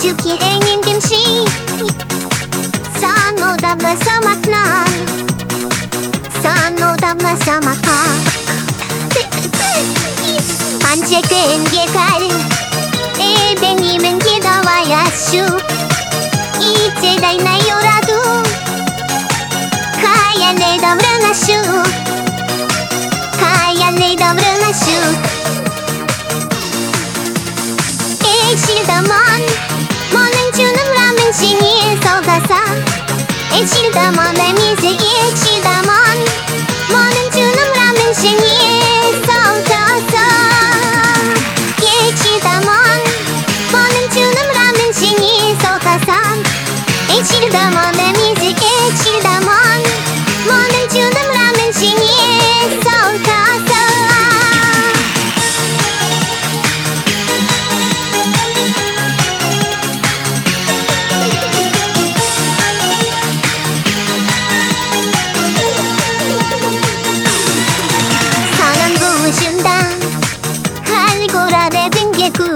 ジューキー・エンジン・シーン!年轻的梦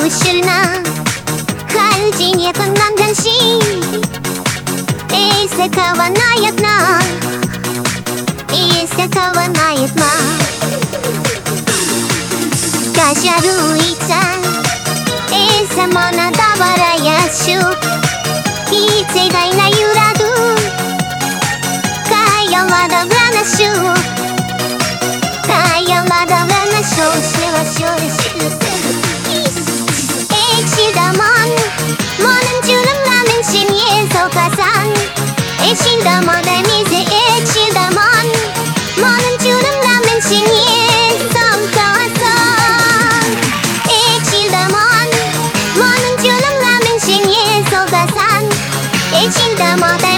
myślna Haldzie nie pamiętam ten Jest taka na jedna Jest taka na jedna Kasia Ruica Jest samona dobra jasiu I cedaj na juradu Kaja ma dobra na siu Kaja ma dobra na siu Siła siu siu siu It's in the mother